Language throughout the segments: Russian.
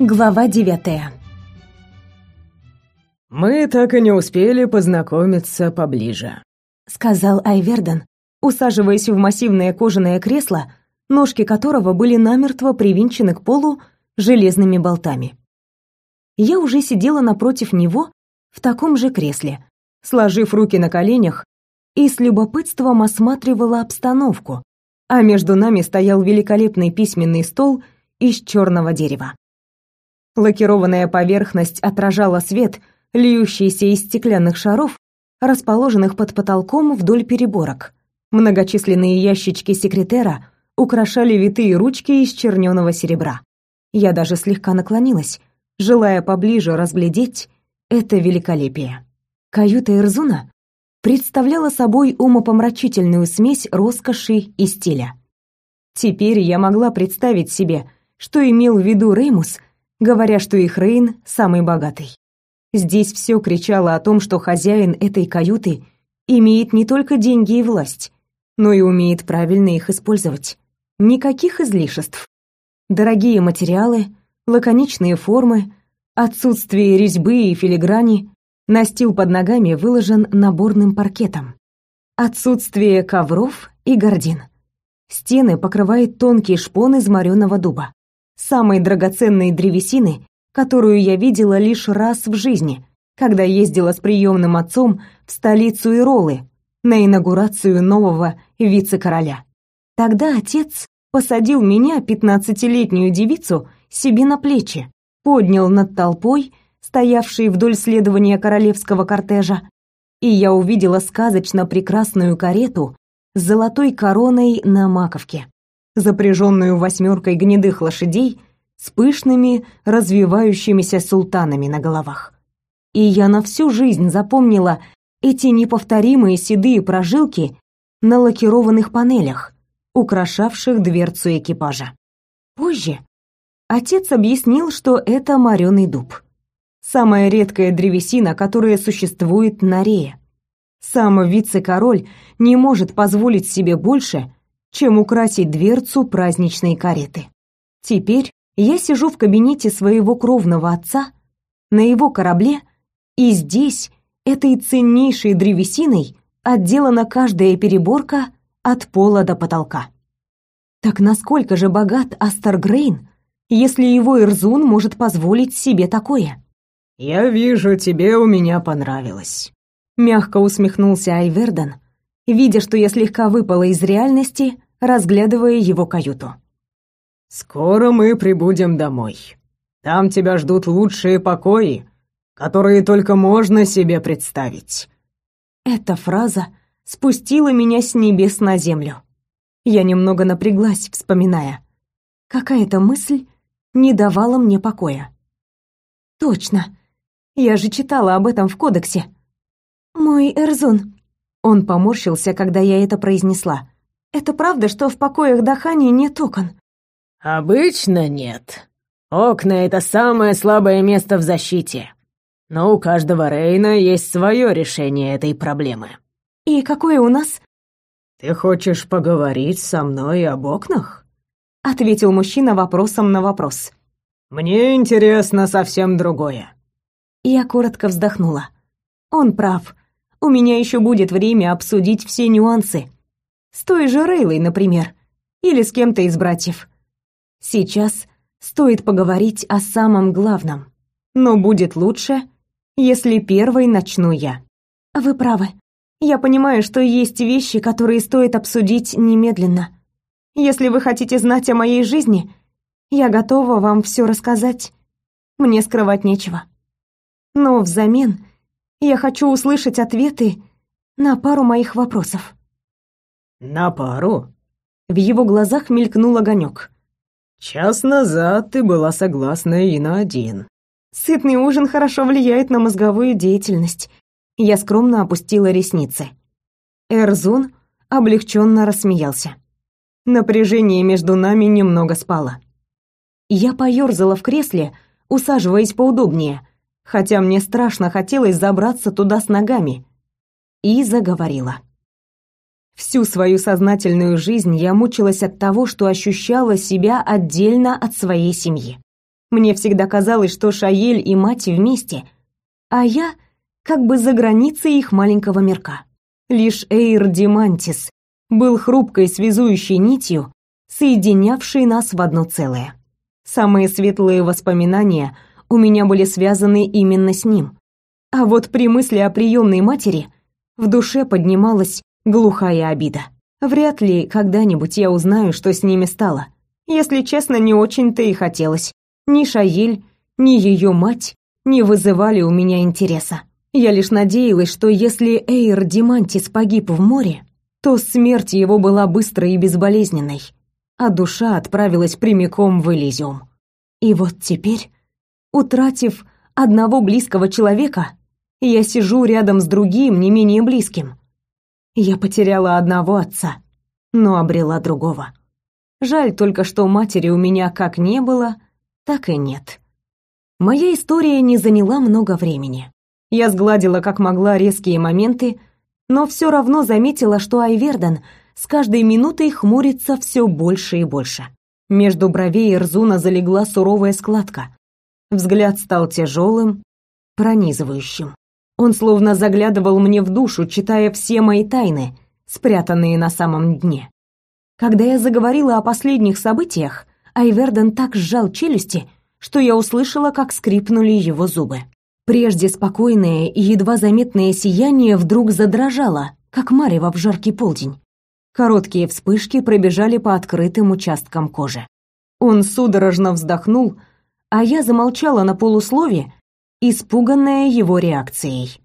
Глава девятая «Мы так и не успели познакомиться поближе», — сказал Айверден, усаживаясь в массивное кожаное кресло, ножки которого были намертво привинчены к полу железными болтами. Я уже сидела напротив него в таком же кресле, сложив руки на коленях и с любопытством осматривала обстановку, а между нами стоял великолепный письменный стол из черного дерева. Лакированная поверхность отражала свет, льющийся из стеклянных шаров, расположенных под потолком вдоль переборок. Многочисленные ящички секретера украшали витые ручки из черненого серебра. Я даже слегка наклонилась, желая поближе разглядеть это великолепие. Каюта Эрзуна представляла собой умопомрачительную смесь роскоши и стиля. Теперь я могла представить себе, что имел в виду Реймус, говоря, что их Рейн самый богатый. Здесь все кричало о том, что хозяин этой каюты имеет не только деньги и власть, но и умеет правильно их использовать. Никаких излишеств. Дорогие материалы, лаконичные формы, отсутствие резьбы и филиграни, настил под ногами выложен наборным паркетом. Отсутствие ковров и гардин. Стены покрывает тонкий шпон из мореного дуба, самой драгоценной древесины, которую я видела лишь раз в жизни, когда ездила с приемным отцом в столицу Иролы на инаугурацию нового вице-короля. Тогда отец посадил меня, пятнадцатилетнюю девицу, себе на плечи, поднял над толпой, стоявшей вдоль следования королевского кортежа, и я увидела сказочно прекрасную карету с золотой короной на маковке, запряженную восьмеркой гнедых лошадей с пышными, развивающимися султанами на головах. И я на всю жизнь запомнила эти неповторимые седые прожилки на лакированных панелях, украшавших дверцу экипажа. Позже отец объяснил, что это мореный дуб. Самая редкая древесина, которая существует на Рее. Сам вице-король не может позволить себе больше, чем украсить дверцу праздничной кареты. Теперь я сижу в кабинете своего кровного отца, на его корабле, и здесь, этой ценнейшей древесиной, отделана каждая переборка от пола до потолка. Так насколько же богат Астаргрейн, если его Ирзун может позволить себе такое? «Я вижу, тебе у меня понравилось», — мягко усмехнулся Айверден, видя, что я слегка выпала из реальности, разглядывая его каюту. Скоро мы прибудем домой. Там тебя ждут лучшие покои, которые только можно себе представить. Эта фраза спустила меня с небес на землю. Я немного напряглась, вспоминая. Какая-то мысль не давала мне покоя. Точно. Я же читала об этом в кодексе. Мой Эрзун. Он поморщился, когда я это произнесла. Это правда, что в покоях Дахани нет окон? Обычно нет. Окна — это самое слабое место в защите. Но у каждого Рейна есть свое решение этой проблемы. И какое у нас? Ты хочешь поговорить со мной об окнах? Ответил мужчина вопросом на вопрос. Мне интересно совсем другое. Я коротко вздохнула. Он прав. У меня еще будет время обсудить все нюансы. С той же Рейлой, например. Или с кем-то из братьев. Сейчас стоит поговорить о самом главном. Но будет лучше, если первой начну я. Вы правы. Я понимаю, что есть вещи, которые стоит обсудить немедленно. Если вы хотите знать о моей жизни, я готова вам все рассказать. Мне скрывать нечего. Но взамен я хочу услышать ответы на пару моих вопросов. На пару? В его глазах мелькнул огонек. Час назад ты была согласна и на один. Сытный ужин хорошо влияет на мозговую деятельность. Я скромно опустила ресницы. Эрзун облегченно рассмеялся. Напряжение между нами немного спало. Я поёрзала в кресле, усаживаясь поудобнее, хотя мне страшно хотелось забраться туда с ногами, и заговорила. Всю свою сознательную жизнь я мучилась от того, что ощущала себя отдельно от своей семьи. Мне всегда казалось, что Шаель и мать вместе, а я как бы за границей их маленького мирка. Лишь Эйр Димантис был хрупкой связующей нитью, соединявшей нас в одно целое. Самые светлые воспоминания у меня были связаны именно с ним. А вот при мысли о приемной матери в душе поднималась глухая обида. Вряд ли когда-нибудь я узнаю, что с ними стало. Если честно, не очень-то и хотелось. Ни Шаиль, ни ее мать не вызывали у меня интереса. Я лишь надеялась, что если Эйр Димантис погиб в море, то смерть его была быстрой и безболезненной, а душа отправилась прямиком в Элизиум. И вот теперь, утратив одного близкого человека, я сижу рядом с другим, не менее близким. Я потеряла одного отца, но обрела другого. Жаль только, что матери у меня как не было, так и нет. Моя история не заняла много времени. Я сгладила как могла резкие моменты, но все равно заметила, что Айверден с каждой минутой хмурится все больше и больше. Между бровей Эрзуна залегла суровая складка. Взгляд стал тяжелым, пронизывающим. Он словно заглядывал мне в душу, читая все мои тайны, спрятанные на самом дне. Когда я заговорила о последних событиях, Айверден так сжал челюсти, что я услышала, как скрипнули его зубы. Прежде спокойное и едва заметное сияние вдруг задрожало, как марево в жаркий полдень. Короткие вспышки пробежали по открытым участкам кожи. Он судорожно вздохнул, а я замолчала на полуслове, испуганная его реакцией.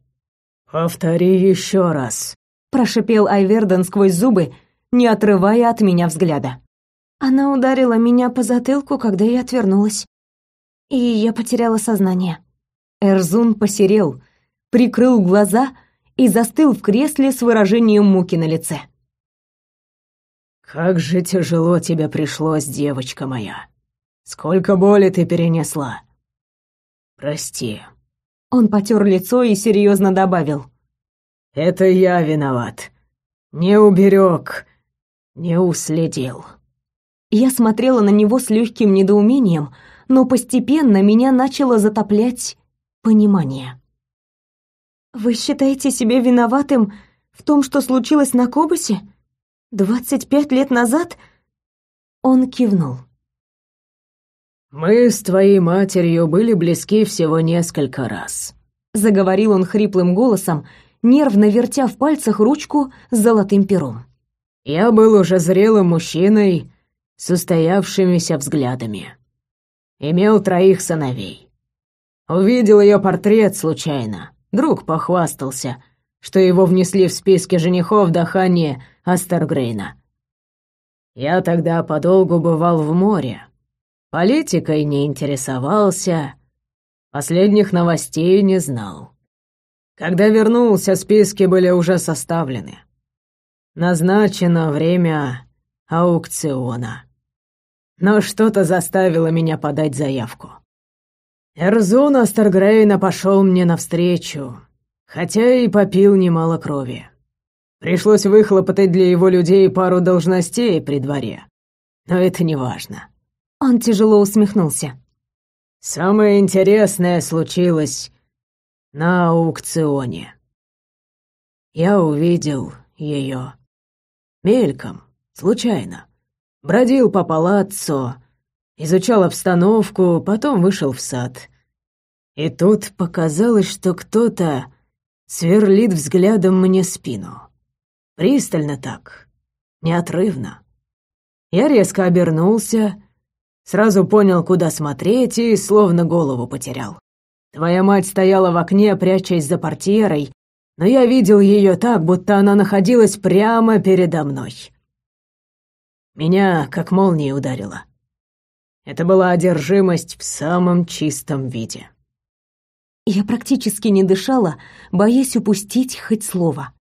«Повтори еще раз», — прошипел Айверден сквозь зубы, не отрывая от меня взгляда. Она ударила меня по затылку, когда я отвернулась. И я потеряла сознание. Эрзун посерел, прикрыл глаза и застыл в кресле с выражением муки на лице. «Как же тяжело тебе пришлось, девочка моя. Сколько боли ты перенесла. Прости». Он потер лицо и серьезно добавил. «Это я виноват. Не уберег, не уследил». Я смотрела на него с легким недоумением, но постепенно меня начало затоплять понимание. «Вы считаете себя виноватым в том, что случилось на Кобусе? Двадцать пять лет назад?» Он кивнул. «Мы с твоей матерью были близки всего несколько раз», — заговорил он хриплым голосом, нервно вертя в пальцах ручку с золотым пером. «Я был уже зрелым мужчиной, с устоявшимися взглядами. Имел троих сыновей. Увидел ее портрет случайно. Друг похвастался, что его внесли в списки женихов Дахани Астергрейна. Я тогда подолгу бывал в море. Политикой не интересовался, последних новостей не знал. Когда вернулся, списки были уже составлены. Назначено время аукциона но что-то заставило меня подать заявку. Эрзун Астергрейна пошел мне навстречу, хотя и попил немало крови. Пришлось выхлопотать для его людей пару должностей при дворе. Но это не важно. Он тяжело усмехнулся. Самое интересное случилось на аукционе. Я увидел ее мельком, случайно. Бродил по палаццо, изучал обстановку, потом вышел в сад. И тут показалось, что кто-то сверлит взглядом мне спину. Пристально так, неотрывно. Я резко обернулся, сразу понял, куда смотреть, и словно голову потерял. Твоя мать стояла в окне, прячась за портьерой, но я видел ее так, будто она находилась прямо передо мной. Меня как молния ударило. Это была одержимость в самом чистом виде. Я практически не дышала, боясь упустить хоть слово.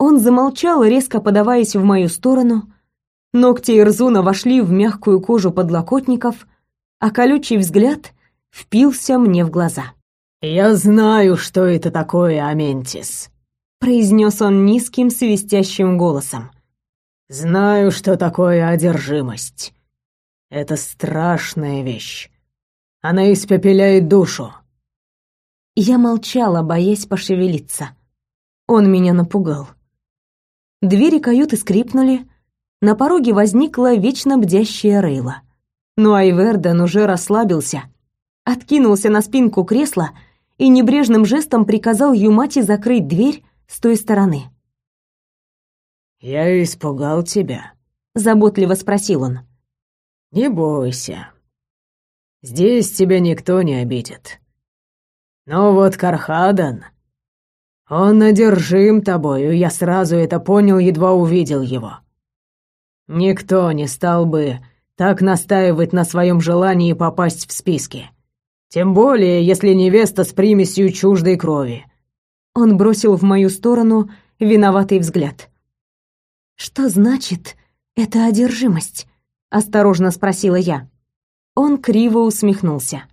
Он замолчал, резко подаваясь в мою сторону. Ногти Ирзуна вошли в мягкую кожу подлокотников, а колючий взгляд впился мне в глаза. «Я знаю, что это такое, Аментис», — произнес он низким свистящим голосом. Знаю, что такое одержимость. Это страшная вещь. Она испепеляет душу». Я молчала, боясь пошевелиться. Он меня напугал. Двери каюты скрипнули, на пороге возникла вечно бдящая Рейла. Но Айверден уже расслабился, откинулся на спинку кресла и небрежным жестом приказал Юмати закрыть дверь с той стороны. «Я испугал тебя», — заботливо спросил он. «Не бойся. Здесь тебя никто не обидит. Но вот Кархадан, он одержим тобою, я сразу это понял, едва увидел его. Никто не стал бы так настаивать на своем желании попасть в списки. Тем более, если невеста с примесью чуждой крови. Он бросил в мою сторону виноватый взгляд. Что значит эта одержимость? осторожно спросила я. Он криво усмехнулся.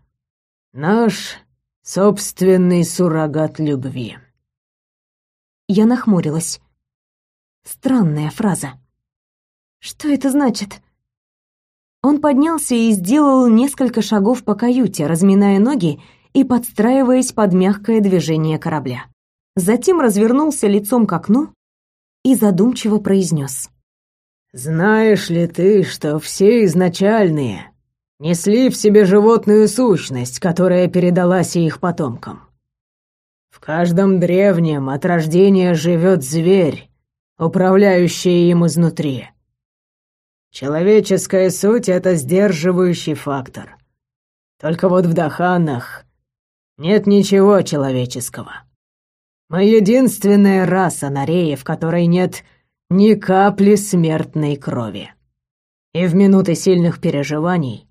Наш собственный суррогат любви. Я нахмурилась. Странная фраза. Что это значит? Он поднялся и сделал несколько шагов по каюте, разминая ноги и подстраиваясь под мягкое движение корабля. Затем развернулся лицом к окну и задумчиво произнес. «Знаешь ли ты, что все изначальные несли в себе животную сущность, которая передалась их потомкам? В каждом древнем от рождения живет зверь, управляющий им изнутри. Человеческая суть — это сдерживающий фактор. Только вот в Даханах нет ничего человеческого. Мы единственная раса на Рее, в которой нет ни капли смертной крови. И в минуты сильных переживаний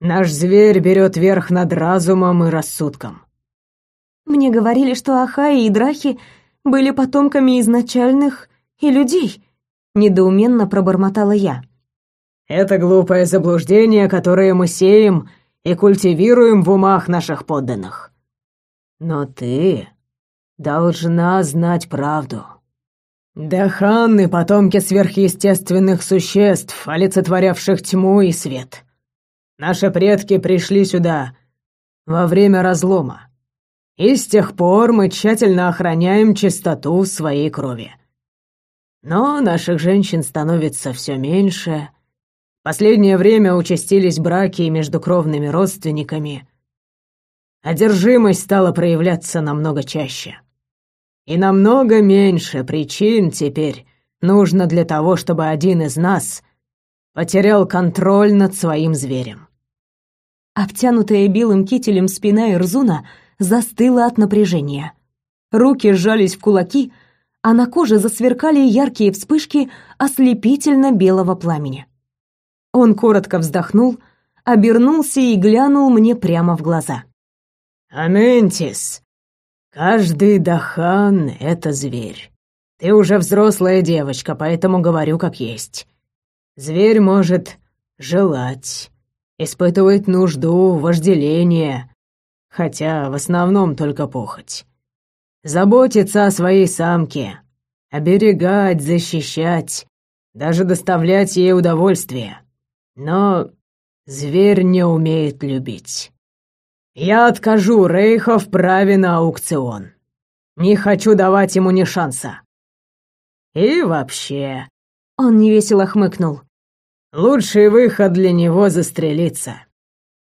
наш зверь берет верх над разумом и рассудком. Мне говорили, что Ахаи и Драхи были потомками изначальных и людей, недоуменно пробормотала я. Это глупое заблуждение, которое мы сеем и культивируем в умах наших подданных. Но ты должна знать правду. Даханны — потомки сверхъестественных существ, олицетворявших тьму и свет. Наши предки пришли сюда во время разлома. И с тех пор мы тщательно охраняем чистоту своей крови. Но наших женщин становится все меньше — Последнее время участились браки между кровными родственниками. Одержимость стала проявляться намного чаще. И намного меньше причин теперь нужно для того, чтобы один из нас потерял контроль над своим зверем. Обтянутая белым кителем спина Ирзуна застыла от напряжения. Руки сжались в кулаки, а на коже засверкали яркие вспышки ослепительно белого пламени. Он коротко вздохнул, обернулся и глянул мне прямо в глаза. «Аментис, каждый Дахан — это зверь. Ты уже взрослая девочка, поэтому говорю как есть. Зверь может желать, испытывать нужду, вожделение, хотя в основном только похоть. Заботиться о своей самке, оберегать, защищать, даже доставлять ей удовольствие. Но зверь не умеет любить. Я откажу Рейха в праве на аукцион. Не хочу давать ему ни шанса. И вообще...» Он невесело хмыкнул. «Лучший выход для него застрелиться.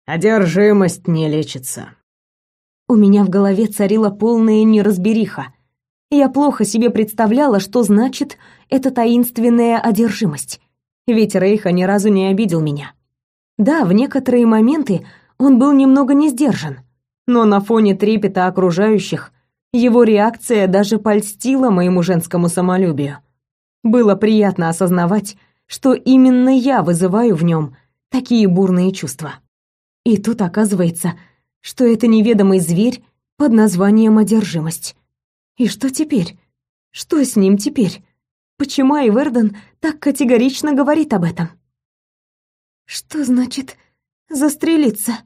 Одержимость не лечится». У меня в голове царила полная неразбериха. Я плохо себе представляла, что значит эта таинственная одержимость ведь Рейха ни разу не обидел меня. Да, в некоторые моменты он был немного не сдержан, но на фоне трепета окружающих его реакция даже польстила моему женскому самолюбию. Было приятно осознавать, что именно я вызываю в нем такие бурные чувства. И тут оказывается, что это неведомый зверь под названием одержимость. И что теперь? Что с ним теперь? Почему Айверден так категорично говорит об этом? Что значит застрелиться?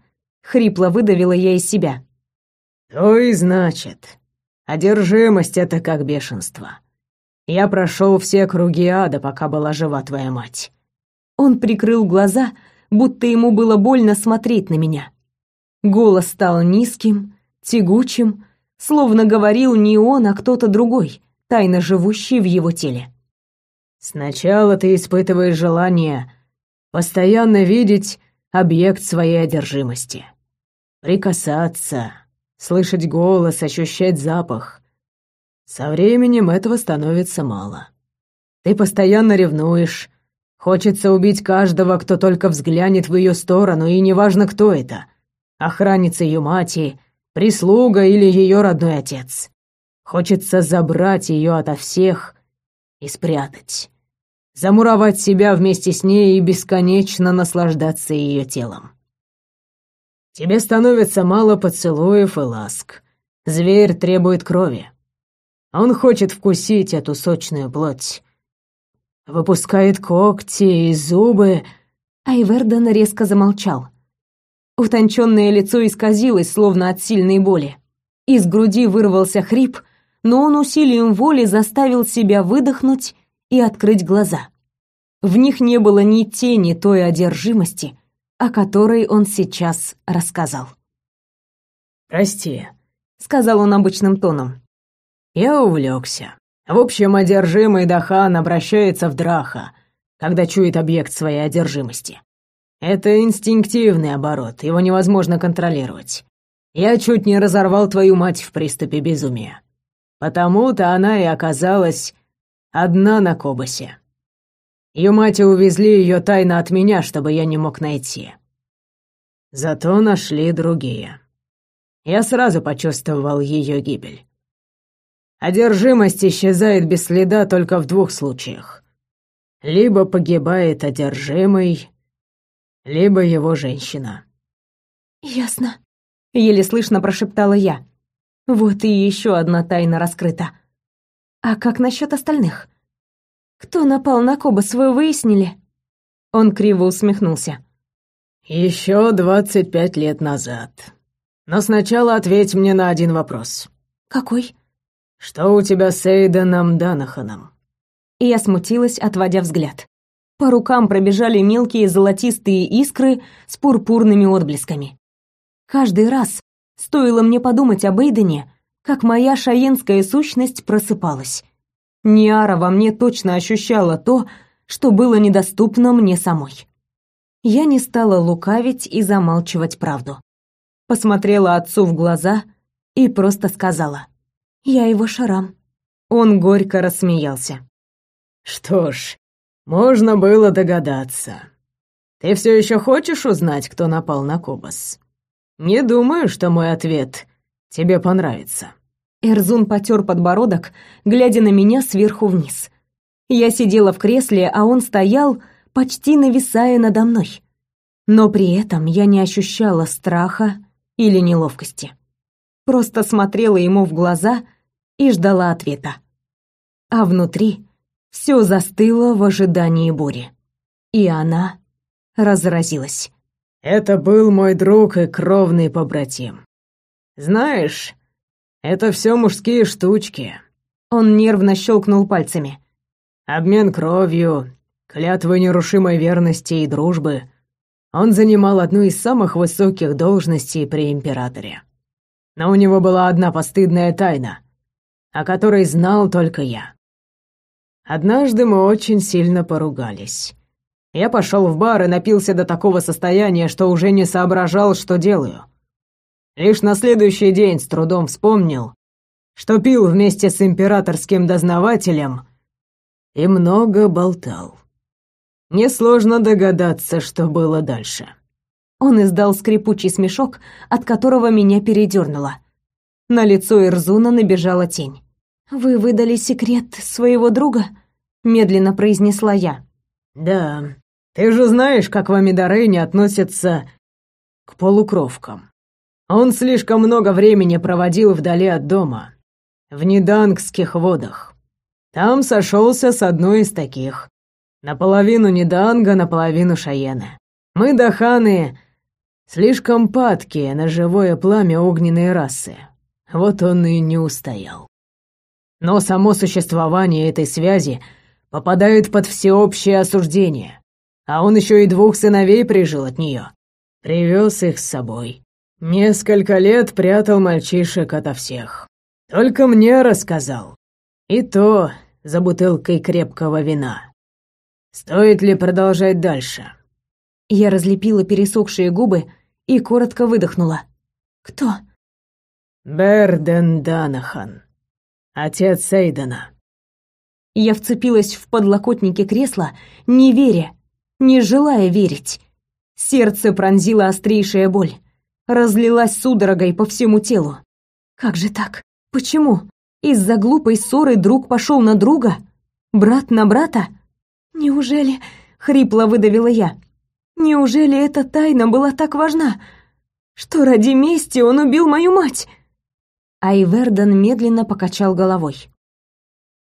Хрипло выдавила я из себя. То и значит. Одержимость — это как бешенство. Я прошел все круги ада, пока была жива твоя мать. Он прикрыл глаза, будто ему было больно смотреть на меня. Голос стал низким, тягучим, словно говорил не он, а кто-то другой, тайно живущий в его теле. «Сначала ты испытываешь желание постоянно видеть объект своей одержимости, прикасаться, слышать голос, ощущать запах. Со временем этого становится мало. Ты постоянно ревнуешь, хочется убить каждого, кто только взглянет в ее сторону, и неважно, кто это — охранница ее мати, прислуга или ее родной отец. Хочется забрать ее ото всех и спрятать. Замуровать себя вместе с ней и бесконечно наслаждаться ее телом. Тебе становится мало поцелуев и ласк. Зверь требует крови. Он хочет вкусить эту сочную плоть. Выпускает когти и зубы. Айверден резко замолчал. Утонченное лицо исказилось, словно от сильной боли. Из груди вырвался хрип, но он усилием воли заставил себя выдохнуть и открыть глаза. В них не было ни тени той одержимости, о которой он сейчас рассказал. «Прости», — сказал он обычным тоном. «Я увлекся. В общем, одержимый Дахан обращается в Драха, когда чует объект своей одержимости. Это инстинктивный оборот, его невозможно контролировать. Я чуть не разорвал твою мать в приступе безумия. Потому-то она и оказалась одна на Кобасе. Ее мать увезли ее тайно от меня, чтобы я не мог найти. Зато нашли другие. Я сразу почувствовал ее гибель. Одержимость исчезает без следа только в двух случаях. Либо погибает одержимый, либо его женщина. «Ясно», — еле слышно прошептала я. «Вот и еще одна тайна раскрыта. А как насчет остальных? Кто напал на Кобас, вы выяснили?» Он криво усмехнулся. «Еще двадцать пять лет назад. Но сначала ответь мне на один вопрос». «Какой?» «Что у тебя с Эйденом Данаханом?» Я смутилась, отводя взгляд. По рукам пробежали мелкие золотистые искры с пурпурными отблесками. Каждый раз, стоило мне подумать об Эйдене, как моя шаенская сущность просыпалась. Ниара во мне точно ощущала то, что было недоступно мне самой. Я не стала лукавить и замалчивать правду. Посмотрела отцу в глаза и просто сказала. «Я его шарам». Он горько рассмеялся. «Что ж, можно было догадаться. Ты все еще хочешь узнать, кто напал на Кобас? Не думаю, что мой ответ тебе понравится». Эрзун потер подбородок, глядя на меня сверху вниз. Я сидела в кресле, а он стоял, почти нависая надо мной. Но при этом я не ощущала страха или неловкости. Просто смотрела ему в глаза и ждала ответа. А внутри все застыло в ожидании бури. И она разразилась. «Это был мой друг и кровный побратим. Знаешь, это все мужские штучки». Он нервно щелкнул пальцами. «Обмен кровью, клятвы нерушимой верности и дружбы. Он занимал одну из самых высоких должностей при императоре. Но у него была одна постыдная тайна, о которой знал только я. Однажды мы очень сильно поругались. Я пошел в бар и напился до такого состояния, что уже не соображал, что делаю. Лишь на следующий день с трудом вспомнил, что пил вместе с императорским дознавателем и много болтал. Несложно догадаться, что было дальше. Он издал скрипучий смешок, от которого меня передернуло. На лицо Ирзуна набежала тень. «Вы выдали секрет своего друга?» — медленно произнесла я. «Да, ты же знаешь, как в Амидарене относятся к полукровкам. Он слишком много времени проводил вдали от дома, в Недангских водах. Там сошелся с одной из таких. Наполовину Неданга, наполовину Шаена. Мы, Даханы, слишком падкие на живое пламя огненной расы. Вот он и не устоял. Но само существование этой связи попадает под всеобщее осуждение. А он еще и двух сыновей прижил от нее. Привез их с собой. Несколько лет прятал мальчишек ото всех. Только мне рассказал. И то за бутылкой крепкого вина. Стоит ли продолжать дальше? Я разлепила пересохшие губы и коротко выдохнула. Кто? Берден Данахан, отец Сейдена. Я вцепилась в подлокотники кресла, не веря, не желая верить. Сердце пронзило острейшая боль, разлилась судорогой по всему телу. Как же так? Почему? Из-за глупой ссоры друг пошел на друга? Брат на брата? Неужели... Хрипло выдавила я. Неужели эта тайна была так важна, что ради мести он убил мою мать? Айверден медленно покачал головой.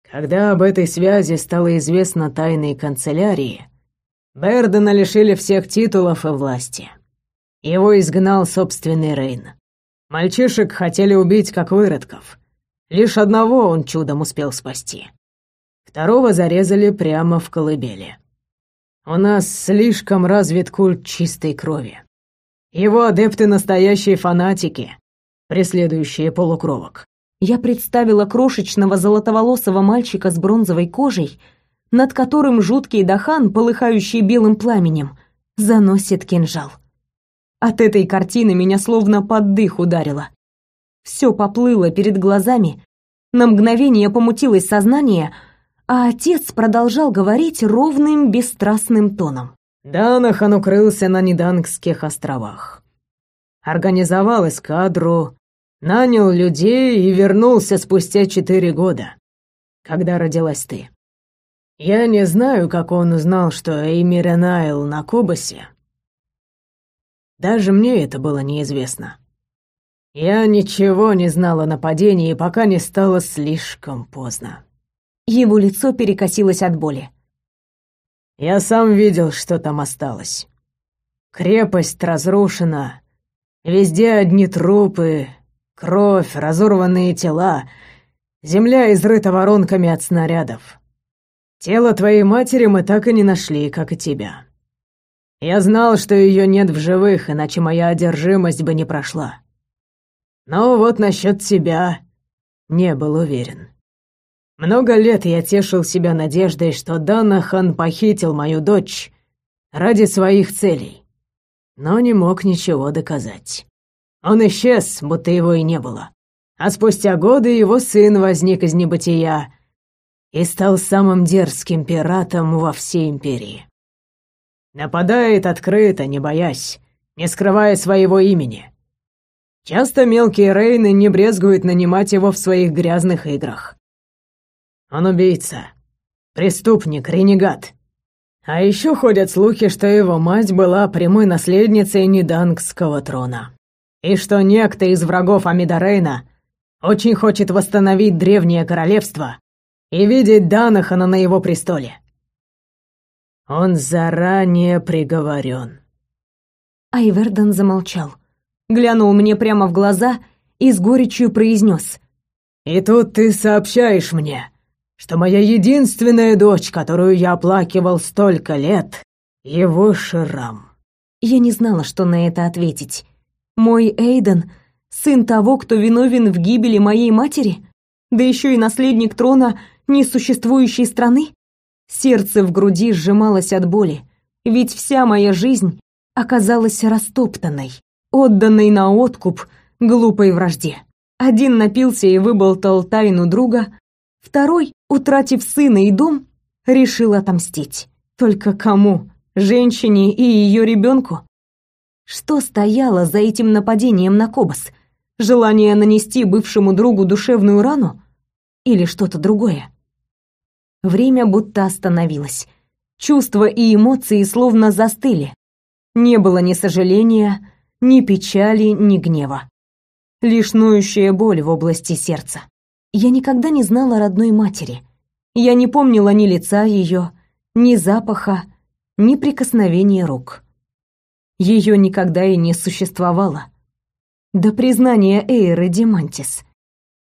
Когда об этой связи стало известно тайной канцелярии, Бердена лишили всех титулов и власти. Его изгнал собственный Рейн. Мальчишек хотели убить как выродков. Лишь одного он чудом успел спасти. Второго зарезали прямо в колыбели. У нас слишком развит культ чистой крови. Его адепты настоящие фанатики, преследующие полукровок. Я представила крошечного золотоволосого мальчика с бронзовой кожей, над которым жуткий Дахан, полыхающий белым пламенем, заносит кинжал. От этой картины меня словно под дых ударило. Все поплыло перед глазами, на мгновение помутилось сознание, а отец продолжал говорить ровным, бесстрастным тоном. Данахан укрылся на Недангских островах. Организовал эскадру, нанял людей и вернулся спустя четыре года, когда родилась ты. Я не знаю, как он узнал, что Эймир Найл на Кубасе, даже мне это было неизвестно. Я ничего не знала о нападении, пока не стало слишком поздно. Его лицо перекосилось от боли. Я сам видел, что там осталось. Крепость разрушена. Везде одни трупы, кровь, разорванные тела. Земля изрыта воронками от снарядов. Тело твоей матери мы так и не нашли, как и тебя. Я знал, что ее нет в живых, иначе моя одержимость бы не прошла. Но вот насчет тебя не был уверен. Много лет я тешил себя надеждой, что Данахан похитил мою дочь ради своих целей, но не мог ничего доказать. Он исчез, будто его и не было. А спустя годы его сын возник из небытия и стал самым дерзким пиратом во всей империи. Нападает открыто, не боясь, не скрывая своего имени. Часто мелкие Рейны не брезгуют нанимать его в своих грязных играх. Он убийца, преступник, ренегат. А еще ходят слухи, что его мать была прямой наследницей Недангского трона. И что некто из врагов Амидарейна очень хочет восстановить древнее королевство и видеть Данахана на его престоле. Он заранее приговорен. Айверден замолчал, глянул мне прямо в глаза и с горечью произнес. «И тут ты сообщаешь мне, что моя единственная дочь, которую я оплакивал столько лет, его шрам». Я не знала, что на это ответить. Мой Эйден — сын того, кто виновен в гибели моей матери? Да еще и наследник трона несуществующей страны? Сердце в груди сжималось от боли, ведь вся моя жизнь оказалась растоптанной, отданной на откуп глупой вражде. Один напился и выболтал тайну друга, второй, утратив сына и дом, решил отомстить. Только кому? Женщине и ее ребенку? Что стояло за этим нападением на Кобас? Желание нанести бывшему другу душевную рану? Или что-то другое? Время будто остановилось. Чувства и эмоции словно застыли. Не было ни сожаления, ни печали, ни гнева. Лишь ноющая боль в области сердца. Я никогда не знала родной матери. Я не помнила ни лица ее, ни запаха, ни прикосновения рук. Ее никогда и не существовало. До признания Эйры Демантис.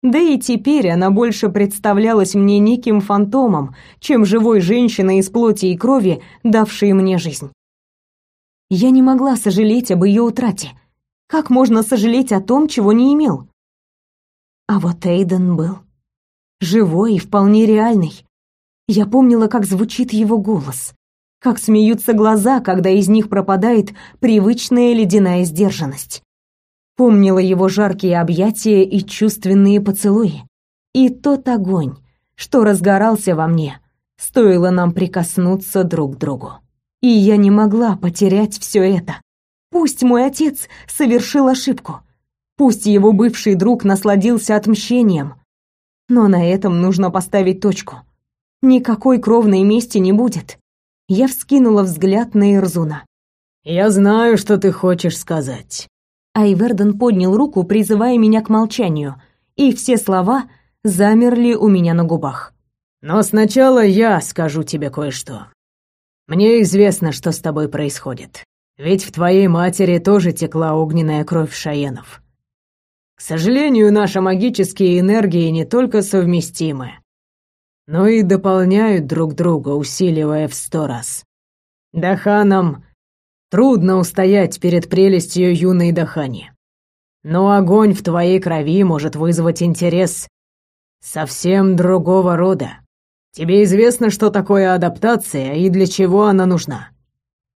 Да и теперь она больше представлялась мне неким фантомом, чем живой женщиной из плоти и крови, давшей мне жизнь. Я не могла сожалеть об ее утрате, Как можно сожалеть о том, чего не имел? А вот Эйден был. Живой и вполне реальный. Я помнила, как звучит его голос, как смеются глаза, когда из них пропадает привычная ледяная сдержанность. Помнила его жаркие объятия и чувственные поцелуи. И тот огонь, что разгорался во мне, стоило нам прикоснуться друг к другу. И я не могла потерять все это. Пусть мой отец совершил ошибку. Пусть его бывший друг насладился отмщением. Но на этом нужно поставить точку. Никакой кровной мести не будет. Я вскинула взгляд на Ирзуна. «Я знаю, что ты хочешь сказать». Айверден поднял руку, призывая меня к молчанию, и все слова замерли у меня на губах. «Но сначала я скажу тебе кое-что. Мне известно, что с тобой происходит. Ведь в твоей матери тоже текла огненная кровь шаенов. К сожалению, наши магические энергии не только совместимы, но и дополняют друг друга, усиливая в сто раз. Даханам трудно устоять перед прелестью юной Дахани. Но огонь в твоей крови может вызвать интерес совсем другого рода. Тебе известно, что такое адаптация и для чего она нужна?»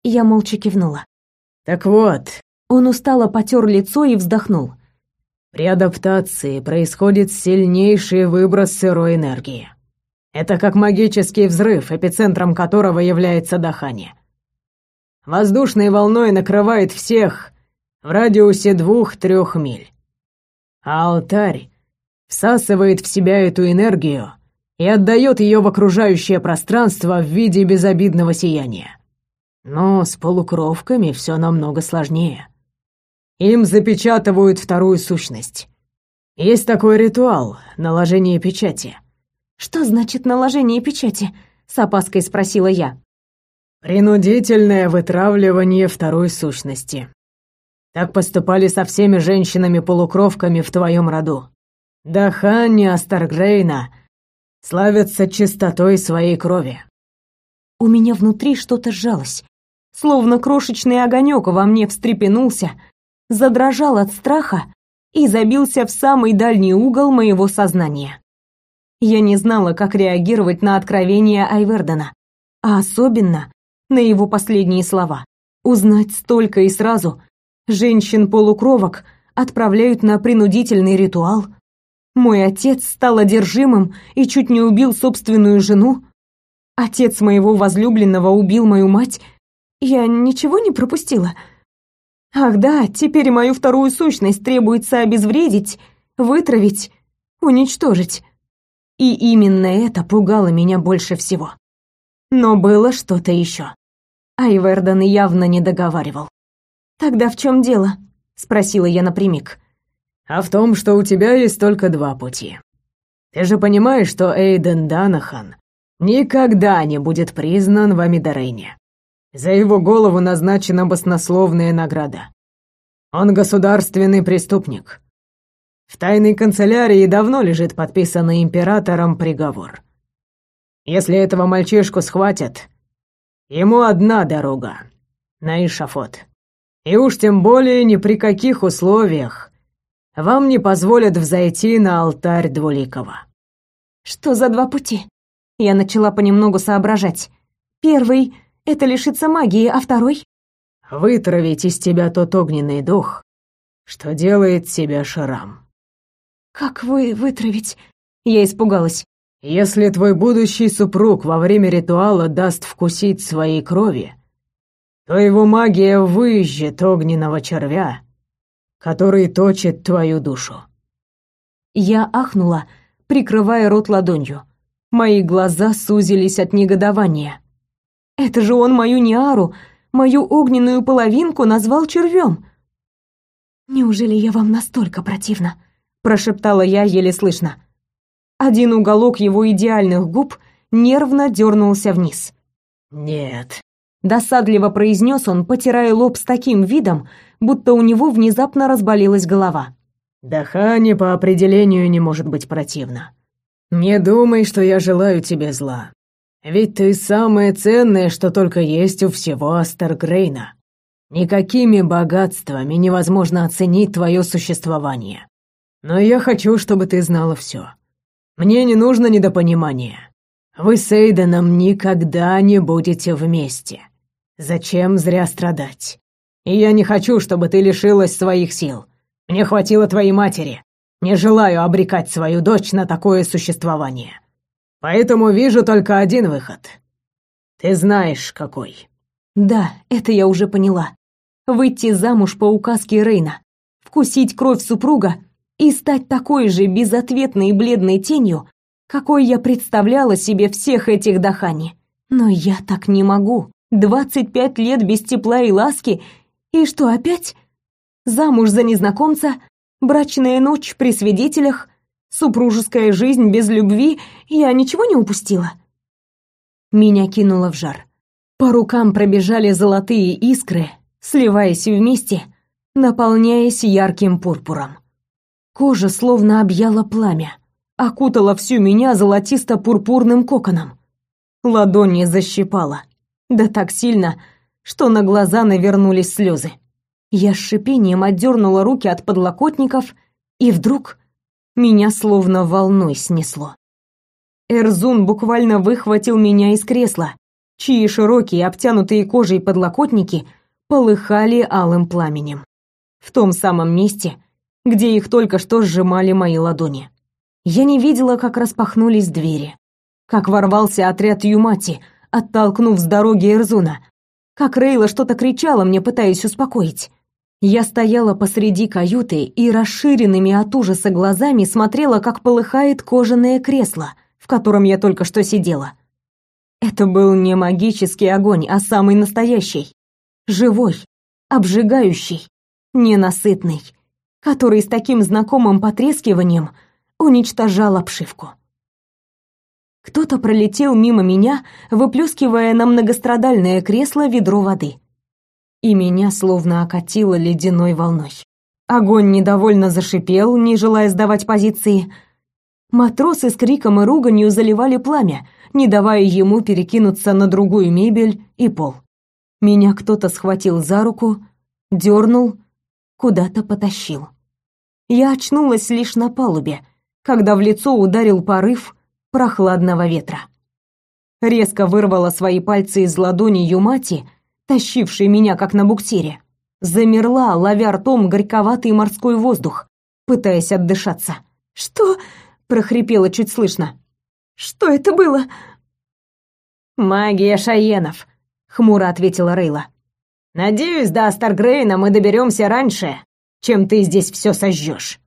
Я молча кивнула. «Так вот...» Он устало потер лицо и вздохнул. «При адаптации происходит сильнейший выброс сырой энергии. Это как магический взрыв, эпицентром которого является Дахани. Воздушной волной накрывает всех в радиусе двух-трех миль. А алтарь всасывает в себя эту энергию и отдает ее в окружающее пространство в виде безобидного сияния. Но с полукровками все намного сложнее. Им запечатывают вторую сущность. Есть такой ритуал — наложение печати. «Что значит наложение печати?» — с опаской спросила я. «Принудительное вытравливание второй сущности. Так поступали со всеми женщинами-полукровками в твоем роду. Дахани Астаргрейна славятся чистотой своей крови». У меня внутри что-то сжалось. Словно крошечный огонек во мне встрепенулся, задрожал от страха и забился в самый дальний угол моего сознания. Я не знала, как реагировать на откровение Айвердена, а особенно на его последние слова. Узнать столько и сразу. Женщин-полукровок отправляют на принудительный ритуал. Мой отец стал одержимым и чуть не убил собственную жену. Отец моего возлюбленного убил мою мать я ничего не пропустила? Ах да, теперь мою вторую сущность требуется обезвредить, вытравить, уничтожить. И именно это пугало меня больше всего. Но было что-то еще. Айверден явно не договаривал. «Тогда в чем дело?» — спросила я напрямик. «А в том, что у тебя есть только два пути. Ты же понимаешь, что Эйден Данахан никогда не будет признан в Амидарейне. За его голову назначена баснословная награда. Он государственный преступник. В тайной канцелярии давно лежит подписанный императором приговор. Если этого мальчишку схватят, ему одна дорога — на Ишафот. И уж тем более ни при каких условиях вам не позволят взойти на алтарь Двуликова. Что за два пути? Я начала понемногу соображать. Первый это лишиться магии, а второй? Вытравить из тебя тот огненный дух, что делает тебя шрам. Как вы вытравить? Я испугалась. Если твой будущий супруг во время ритуала даст вкусить своей крови, то его магия выжжет огненного червя, который точит твою душу. Я ахнула, прикрывая рот ладонью. Мои глаза сузились от негодования. Это же он мою Ниару, мою огненную половинку назвал червем. Неужели я вам настолько противна? прошептала я еле слышно. Один уголок его идеальных губ нервно дернулся вниз. Нет, досадливо произнес он, потирая лоб с таким видом, будто у него внезапно разболелась голова. Дахани по определению не может быть противна. Не думай, что я желаю тебе зла. Ведь ты самое ценное, что только есть у всего Астергрейна. Никакими богатствами невозможно оценить твое существование. Но я хочу, чтобы ты знала все. Мне не нужно недопонимания. Вы с Эйденом никогда не будете вместе. Зачем зря страдать? И я не хочу, чтобы ты лишилась своих сил. Мне хватило твоей матери. Не желаю обрекать свою дочь на такое существование. Поэтому вижу только один выход. Ты знаешь, какой. Да, это я уже поняла. Выйти замуж по указке Рейна, вкусить кровь супруга и стать такой же безответной и бледной тенью, какой я представляла себе всех этих Дахани. Но я так не могу. Двадцать пять лет без тепла и ласки, и что опять? Замуж за незнакомца, брачная ночь при свидетелях, супружеская жизнь без любви, я ничего не упустила. Меня кинуло в жар. По рукам пробежали золотые искры, сливаясь вместе, наполняясь ярким пурпуром. Кожа словно объяла пламя, окутала всю меня золотисто-пурпурным коконом. Ладони защипала да так сильно, что на глаза навернулись слезы. Я с шипением отдернула руки от подлокотников, и вдруг меня словно волной снесло. Эрзун буквально выхватил меня из кресла, чьи широкие, обтянутые кожей подлокотники полыхали алым пламенем. В том самом месте, где их только что сжимали мои ладони. Я не видела, как распахнулись двери, как ворвался отряд Юмати, оттолкнув с дороги Эрзуна. Как Рейла что-то кричала мне, пытаясь успокоить. Я стояла посреди каюты и расширенными от ужаса глазами смотрела, как полыхает кожаное кресло, в котором я только что сидела. Это был не магический огонь, а самый настоящий. Живой, обжигающий, ненасытный, который с таким знакомым потрескиванием уничтожал обшивку. Кто-то пролетел мимо меня, выплескивая на многострадальное кресло ведро воды. И меня словно окатило ледяной волной. Огонь недовольно зашипел, не желая сдавать позиции. Матросы с криком и руганью заливали пламя, не давая ему перекинуться на другую мебель и пол. Меня кто-то схватил за руку, дернул, куда-то потащил. Я очнулась лишь на палубе, когда в лицо ударил порыв прохладного ветра. Резко вырвала свои пальцы из ладони Юмати, тащившей меня как на буксире. Замерла, ловя ртом горьковатый морской воздух, пытаясь отдышаться. «Что?» — прохрипела чуть слышно. «Что это было?» «Магия Шаенов», — хмуро ответила Рейла. «Надеюсь, до Астаргрейна мы доберемся раньше, чем ты здесь все сожжешь».